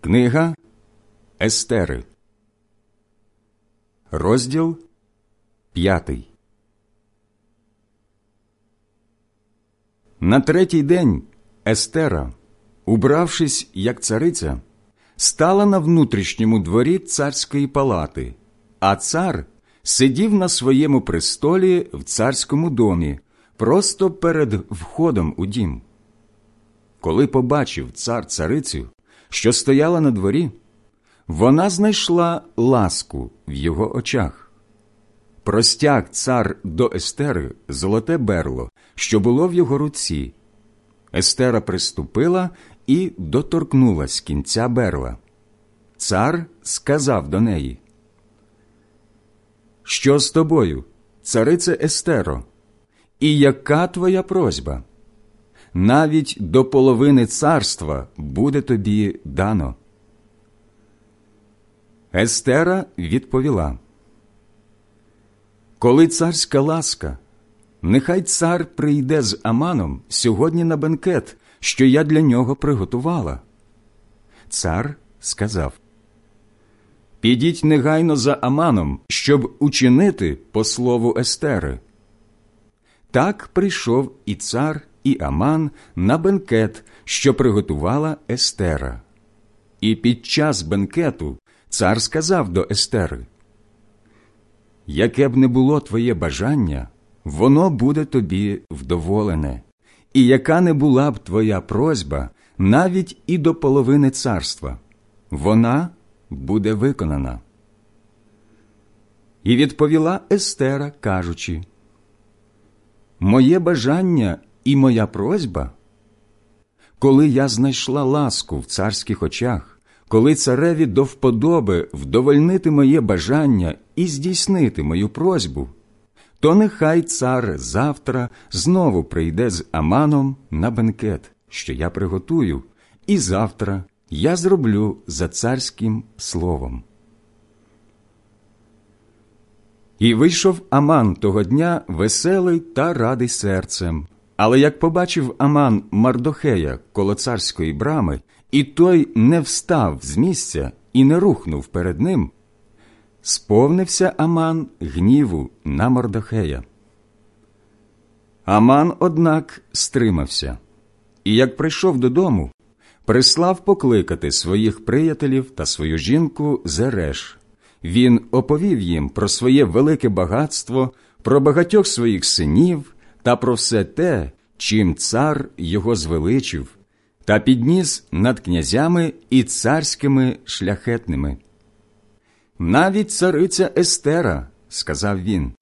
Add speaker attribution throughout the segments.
Speaker 1: Книга Естери, розділ п'ятий. На третій день Естера, убравшись як цариця, стала на внутрішньому дворі царської палати, а цар сидів на своєму престолі в царському домі, просто перед входом у дім. Коли побачив цар царицю, що стояла на дворі, вона знайшла ласку в його очах. Простяг цар до Естери золоте берло, що було в його руці. Естера приступила і доторкнулась кінця берла. Цар сказав до неї, Що з тобою, царице Естеро, і яка твоя просьба? Навіть до половини царства буде тобі дано. Естера відповіла Коли царська ласка, нехай цар прийде з Аманом сьогодні на бенкет, що я для нього приготувала. Цар сказав Підіть негайно за Аманом, щоб учинити по слову Естери. Так прийшов і цар і Аман на бенкет, що приготувала Естера. І під час бенкету цар сказав до Естери: Яке б не було твоє бажання, воно буде тобі вдоволене, і яка не була б твоя просьба навіть і до половини царства, вона буде виконана. І відповіла Естера, кажучи, Моє бажання і моя просьба, коли я знайшла ласку в царських очах, коли цареві до вподоби вдовольнити моє бажання і здійснити мою просьбу, то нехай цар завтра знову прийде з Аманом на бенкет, що я приготую, і завтра я зроблю за царським словом. І вийшов Аман того дня веселий та радий серцем, але як побачив Аман Мардохея коло царської брами, і той не встав з місця і не рухнув перед ним, сповнився Аман гніву на Мардохея. Аман, однак, стримався, і як прийшов додому, прислав покликати своїх приятелів та свою жінку Зереш. Він оповів їм про своє велике багатство, про багатьох своїх синів та про все те, чим цар його звеличив, та підніс над князями і царськими шляхетними. Навіть цариця Естера, сказав він,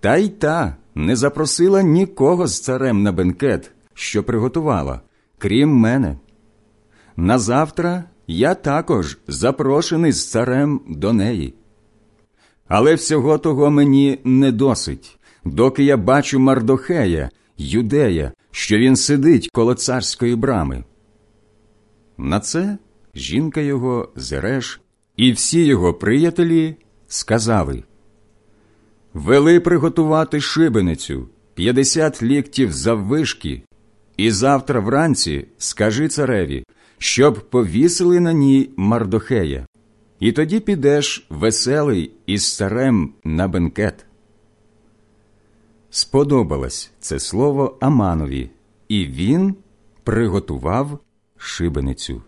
Speaker 1: та й та не запросила нікого з царем на бенкет, що приготувала, крім мене. Назавтра я також запрошений з царем до неї. Але всього того мені не досить, доки я бачу Мардохея, юдея, що він сидить коло царської брами. На це жінка його Зереш і всі його приятелі сказали Вели приготувати шибеницю п'ятдесят ліктів заввишки, і завтра вранці скажи цареві, щоб повісили на ній Мардохея, і тоді підеш веселий із царем на бенкет. Сподобалось це слово Аманові, і він приготував шибеницю.